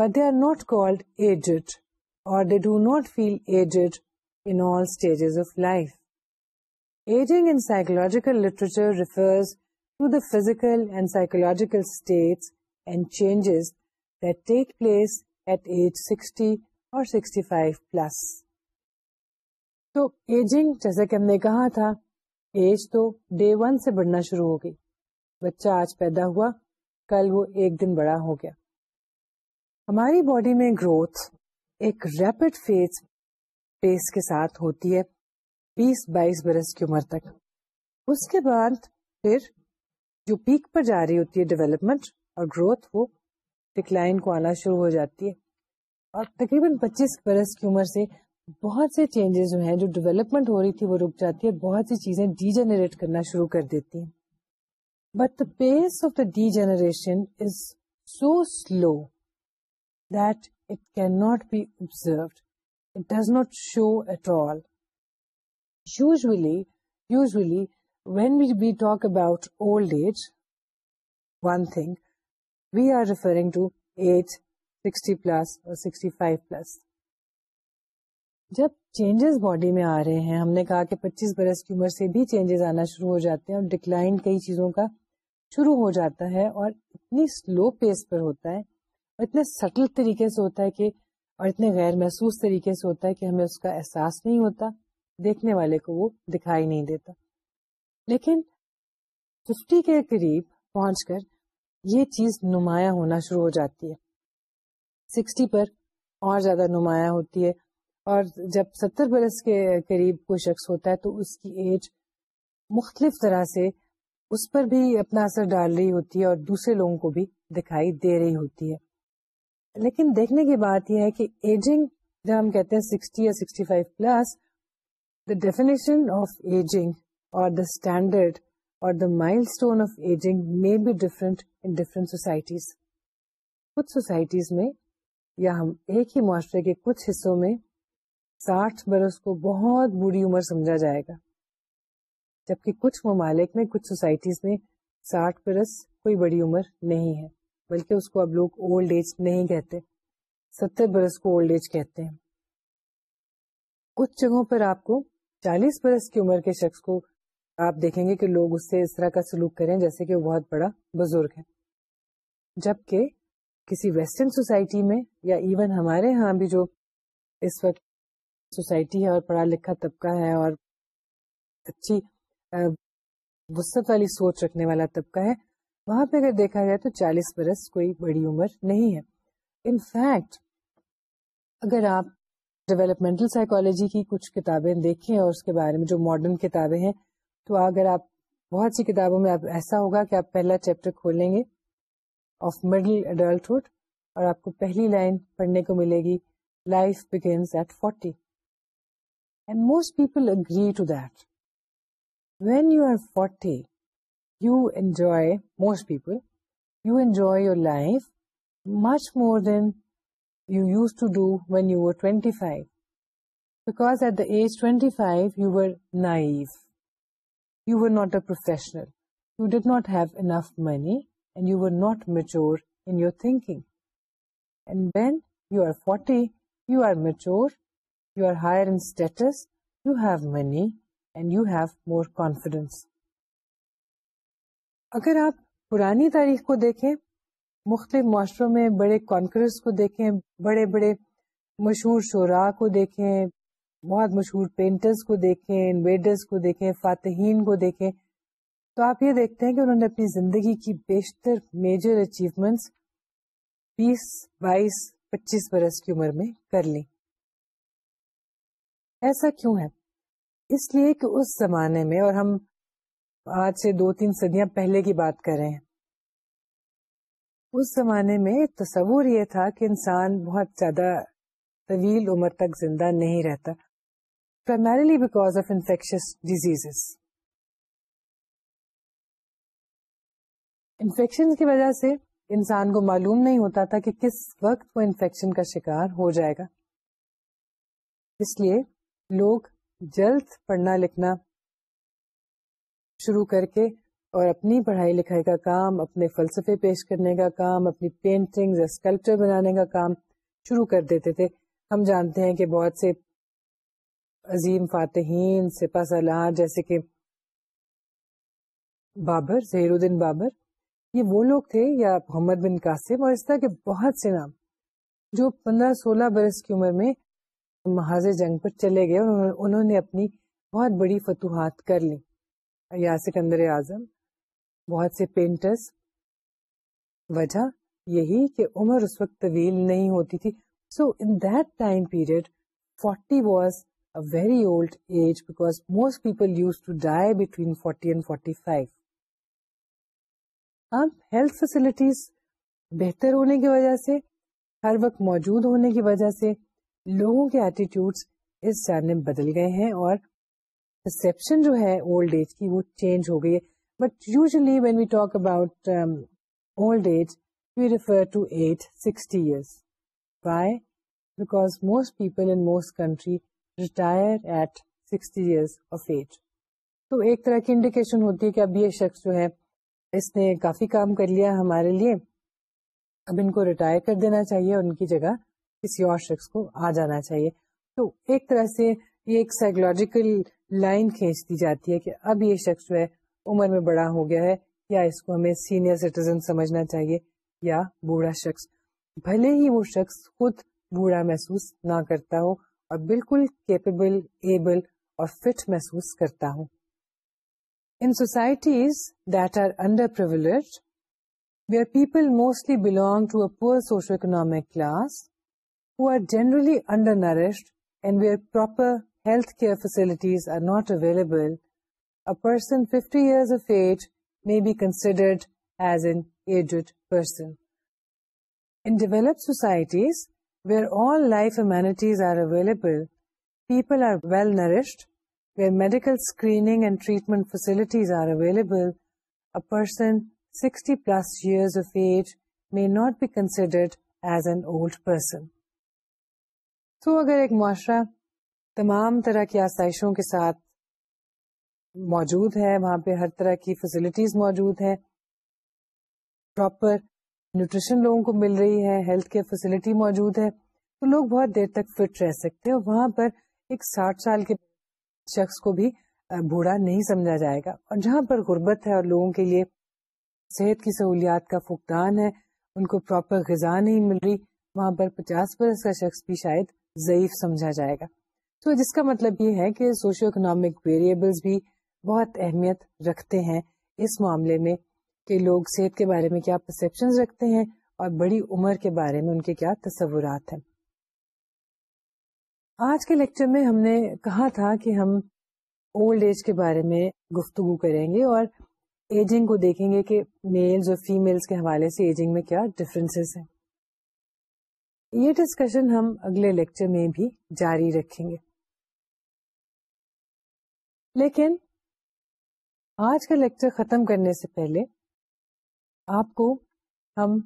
but they are not called aged or they do not feel aged in all stages of life ageing انوجیکلوجیکل اور ہم نے کہا تھا ایج تو ڈے ون سے بڑھنا شروع ہو گئی بچہ آج پیدا ہوا کل وہ ایک دن بڑا ہو گیا ہماری باڈی میں گروتھ ایک ریپڈ فیس پیس کے ساتھ ہوتی ہے بیس بائیس برس کی عمر تک اس کے بعد پھر جو پیک پر جا رہی ہوتی ہے ڈیولپمنٹ اور گروتھ وہ ڈکلائن کو آنا شروع ہو جاتی ہے اور تقریباً پچیس برس کی عمر سے بہت سے چینجز جو ہیں جو ڈیولپمنٹ ہو رہی تھی وہ رک جاتی ہے بہت سی چیزیں ڈی جنریٹ کرنا شروع کر دیتی ہیں but the pace of the degeneration is so slow that it can not be observed it does not show at all usually when we be talk about old age one thing we are referring to age sixty plus or sixty five plus جب changes body میں آ رہے ہیں ہم نے کہا کہ پچیس برس کی عمر سے بھی چینجز آنا شروع ہو جاتے ہیں اور ڈکلائن کئی چیزوں کا شروع ہو جاتا ہے اور اتنی سلو پیس پر ہوتا ہے اور اتنے سٹل طریقے سے ہوتا ہے کہ اور اتنے غیر محسوس طریقے سے ہوتا ہے کہ ہمیں اس کا احساس نہیں ہوتا دیکھنے والے کو وہ دکھائی نہیں دیتا لیکن ففٹی کے قریب پہنچ کر یہ چیز نمایاں ہونا شروع ہو جاتی ہے سکسٹی پر اور زیادہ نمایاں ہوتی ہے اور جب ستر برس کے قریب کوئی شخص ہوتا ہے تو اس کی ایج مختلف طرح سے اس پر بھی اپنا اثر ڈال رہی ہوتی ہے اور دوسرے لوگوں کو بھی دکھائی دے رہی ہوتی ہے لیکن دیکھنے کی بات یہ ہے کہ ایجنگ جب ہم کہتے ہیں سکسٹی یا sixty five plus the definition of ageing or the standard or the milestone of ageing societies کچھ سوسائٹیز میں یا ہم ایک ہی معاشرے کے کچھ حصوں میں ساٹھ برس کو بہت بوڑھی عمر سمجھا جائے گا جبکہ کچھ ممالک میں کچھ سوسائٹیز میں ساٹھ برس کوئی بڑی عمر نہیں ہے بلکہ اس کو اب لوگ اولڈ ایج نہیں کہتے ستر برس کو اولڈ ایج کہتے ہیں کچھ جگہوں پر آپ کو چالیس برس کی عمر کے شخص کو آپ دیکھیں گے کہ لوگ اس سے اس طرح کا سلوک کریں جیسے کہ وہ بہت بڑا بزرگ ہے جبکہ کسی ویسٹرن سوسائٹی میں یا ایون ہمارے ہاں بھی جو اس وقت سوسائٹی ہے اور پڑھا لکھا طبقہ ہے اور اچھی وسط والی سوچ رکھنے والا طبقہ ہے وہاں پہ اگر دیکھا جائے تو چالیس برس کوئی بڑی عمر نہیں ہے انفیکٹ اگر آپ ڈیولپمنٹل سائیکالوجی کی کچھ کتابیں دیکھیں اور اس کے بارے میں جو ماڈرن کتابیں ہیں تو اگر آپ بہت سی کتابوں میں آپ ایسا ہوگا کہ آپ پہلا چیپٹر کھولیں گے آف مڈل اڈلٹہڈ اور آپ کو پہلی لائن پڑھنے کو ملے گی life begins at forty and most people agree to that when you are forty you enjoy most people you enjoy your life much more than age twenty five you we've you are not a professional you did not have enough money and you were not mature in your think then you are forty you are mature you are higher in status you have money and you have more confidence اگر آپ پرانی تاریخ کو دیکھیں مختلف معاشروں میں بڑے کانکرس کو دیکھیں بڑے بڑے مشہور شعرا کو دیکھیں بہت مشہور پینٹرز کو دیکھیں انویڈرز کو دیکھیں فاتحین کو دیکھیں تو آپ یہ دیکھتے ہیں کہ انہوں نے اپنی زندگی کی بیشتر میجر اچیومنٹس بیس بائیس پچیس برس کی عمر میں کر لی ایسا کیوں ہے اس لیے کہ اس زمانے میں اور ہم آج سے دو تین صدیاں پہلے کی بات کر رہے ہیں اس زمانے میں تصور یہ تھا کہ انسان بہت زیادہ طویل عمر تک زندہ نہیں رہتا primarily because of disease infection کی وجہ سے انسان کو معلوم نہیں ہوتا تھا کہ کس وقت وہ انفیکشن کا شکار ہو جائے گا اس لیے لوگ جلد پڑھنا لکھنا شروع کر کے اور اپنی پڑھائی لکھائی کا کام اپنے فلسفے پیش کرنے کا کام اپنی یا اسکلپچر بنانے کا کام شروع کر دیتے تھے ہم جانتے ہیں کہ بہت سے عظیم فاتحین سپا سالار جیسے کہ بابر زہیر الدین بابر یہ وہ لوگ تھے یا محمد بن قاسم اور اس طرح کے بہت سے نام جو پندرہ سولہ برس کی عمر میں محاذ جنگ پر چلے گئے اور انہوں نے اپنی بہت بڑی فتوحات کر لی یا سکندر اعظم بہت سے پینٹرس وجہ یہی کہ عمر اس وقت طویل نہیں ہوتی تھی so in time period forty very old age because most people used to die between forty and forty five اب ہیلتھ فیسلٹیز بہتر ہونے کی وجہ سے ہر وقت موجود ہونے کی وجہ سے لوگوں کے ایٹیٹیوڈ اس جانب بدل گئے ہیں اور پرسپشن جو ہے اولڈ ایج کی وہ چینج ہو گئی ہے but usually when we talk about old age we refer ایک طرح کی انڈیکیشن ہوتی ہے کہ اب یہ شخص جو ہے اس نے کافی کام کر لیا ہمارے لیے اب ان کو ریٹائر کر دینا چاہیے اور ان کی جگہ کسی اور شخص کو آ جانا چاہیے تو ایک طرح سے یہ ایک سائیکولوجیکل لائن کھینچ دی جاتی ہے کہ اب یہ شخص جو ہے عمر میں بڑا ہو گیا ہے یا اس کو ہمیں سینئر سٹیزن سمجھنا چاہیے یا بوڑھا شخص بھلے ہی وہ شخص خود بوڑھا محسوس نہ کرتا ہو اور بالکل کیپیبل ایبل اور فٹ محسوس کرتا ہو in societies that are underprivileged people mostly belong to a poor socio economic class who are generally undernourished and proper health care facilities are not available person fifty year medical and treatment facilities are available plus year not be considered as an old person تو اگر ایک معاشرہ تمام طرح کی آسائشوں کے ساتھ موجود ہے وہاں پہ ہر طرح کی فیسلٹیز موجود ہیں پراپر نیوٹریشن لوگوں کو مل رہی ہے ہیلتھ کیئر فیسلٹی موجود ہے تو لوگ بہت دیر تک فٹ رہ سکتے ہیں اور وہاں پر ایک ساٹھ سال کے شخص کو بھی بوڑھا نہیں سمجھا جائے گا اور جہاں پر غربت ہے اور لوگوں کے لیے صحت کی سہولیات کا فقدان ہے ان کو پراپر غذا نہیں مل رہی وہاں پر پچاس برس کا شخص بھی شاید ضعیف سمجھا جائے گا تو جس کا مطلب یہ ہے کہ سوشو اکنامک ویریبلس بھی بہت اہمیت رکھتے ہیں اس معاملے میں کہ لوگ صحت کے بارے میں کیا پرسپشن رکھتے ہیں اور بڑی عمر کے بارے میں ان کے کیا تصورات ہیں آج کے لیکچر میں ہم نے کہا تھا کہ ہم اولڈ ایج کے بارے میں گفتگو کریں گے اور ایجنگ کو دیکھیں گے کہ میلز اور فیملس کے حوالے سے ایجنگ میں کیا ڈفرینس ہیں یہ ڈسکشن ہم اگلے لیکچر میں بھی جاری رکھیں گے لیکن آج کا لیکچر ختم کرنے سے پہلے آپ کو ہم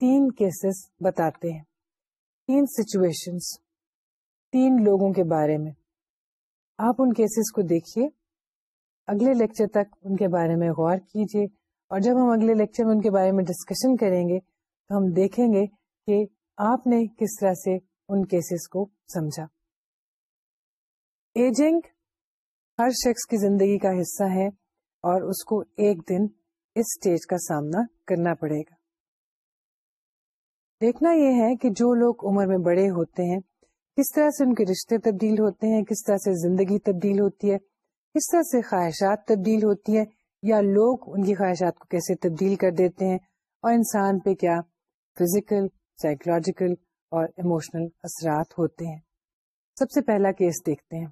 تین کیسز بتاتے ہیں تین سچویشن تین لوگوں کے بارے میں آپ ان کیسز کو دیکھیے اگلے لیکچر تک ان کے بارے میں غور کیجیے اور جب ہم اگلے لیکچر میں ان کے بارے میں ڈسکشن کریں گے تو ہم دیکھیں گے کہ آپ نے کس طرح سے ان کیسز کو سمجھا ایجنگ ہر شخص کی زندگی کا حصہ ہے اور اس کو ایک دن اس اسٹیج کا سامنا کرنا پڑے گا دیکھنا یہ ہے کہ جو لوگ عمر میں بڑے ہوتے ہیں کس طرح سے ان کے رشتے تبدیل ہوتے ہیں کس طرح سے زندگی تبدیل ہوتی ہے کس طرح سے خواہشات تبدیل ہوتی ہیں یا لوگ ان کی خواہشات کو کیسے تبدیل کر دیتے ہیں اور انسان پہ کیا فزیکل سائیکولوجیکل اور ایموشنل اثرات ہوتے ہیں سب سے پہلا کیس دیکھتے ہیں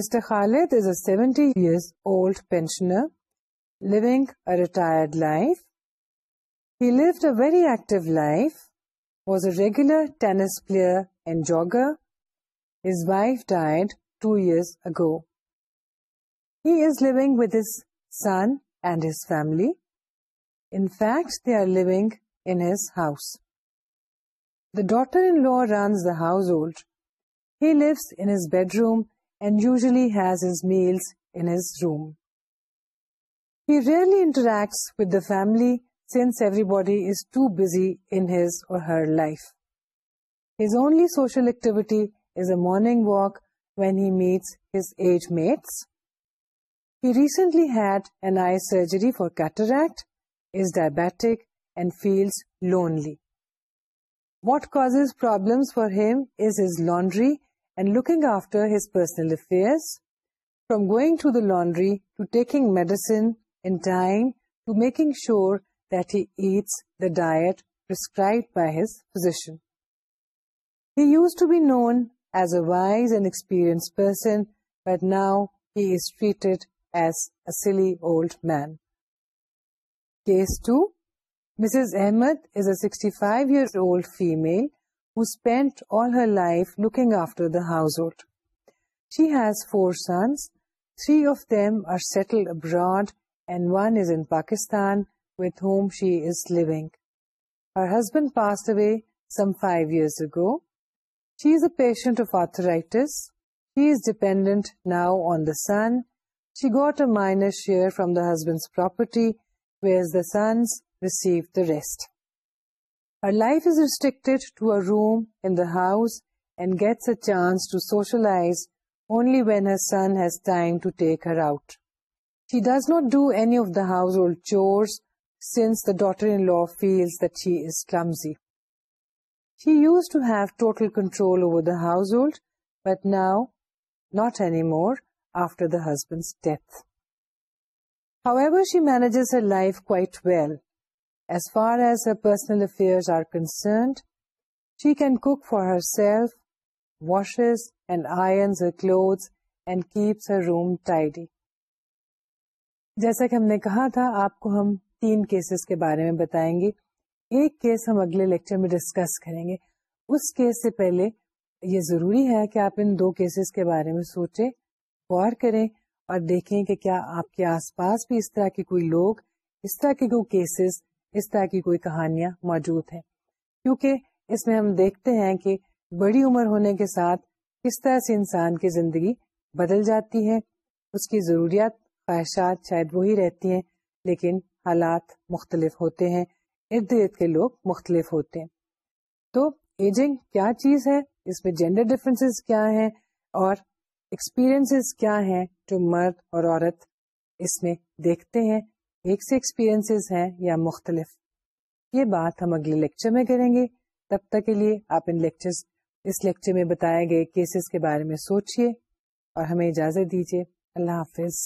خالد is a pensioners ago his lug was son and his family daughter in law runs the house odd his bedroom and usually has his meals in his room. He rarely interacts with the family since everybody is too busy in his or her life. His only social activity is a morning walk when he meets his age mates. He recently had an eye surgery for cataract, is diabetic, and feels lonely. What causes problems for him is his laundry and looking after his proving to the laundry medicines sure deeds by ہزشن his a wise and experience person but now he is treated as means Ahmed is a five year old female who spent all her life looking after the household. She has 4 sons. 3 of them are settled abroad and 1 is in Pakistan, with whom she is living. Her husband passed away some 5 years ago. She is a patient of arthritis. She is dependent now on the son. She got a minor share from the husband's property, whereas the sons received the rest. Our life is restricted to a room in the house and gets a chance to socialize only when her son has time to take her out. She does not do any of the household chores since the daughter-in-law feels that she is clumsy. She used to have total control over the household, but now not anymore after the husband's death. However, she manages her life quite well as far room keeps جیسا کہ ہم نے کہا تھا آپ کو ہم تین کیسز کے بارے میں بتائیں گے ایک کیس ہم اگلے لیکچر میں ڈسکس کریں گے اس کیس سے پہلے یہ ضروری ہے کہ آپ ان دو کیسز کے بارے میں سوچیں غور کریں اور دیکھیں کہ کیا آپ کے آس پاس بھی اس طرح کے کوئی لوگ اس طرح کے کوئی کیسز اس طرح کی کوئی کہانیاں موجود ہیں کیونکہ اس میں ہم دیکھتے ہیں کہ بڑی عمر ہونے کے ساتھ کس طرح سے انسان کی زندگی بدل جاتی ہے اس کی ضروریات خواہشات شاید وہی رہتی ہیں لیکن حالات مختلف ہوتے ہیں ارد گرد کے لوگ مختلف ہوتے ہیں تو ایجنگ کیا چیز ہے اس میں جینڈر ڈفرینسز کیا ہیں اور ایکسپیرئنس کیا ہیں جو مرد اور عورت اس میں دیکھتے ہیں ایک سے ایکسپیرئنس ہیں یا مختلف یہ بات ہم اگلے لیکچر میں کریں گے تب تک کے لیے آپ ان لیکچر اس لیکچر میں بتائے گئے کیسز کے بارے میں سوچئے اور ہمیں اجازت دیجیے اللہ حافظ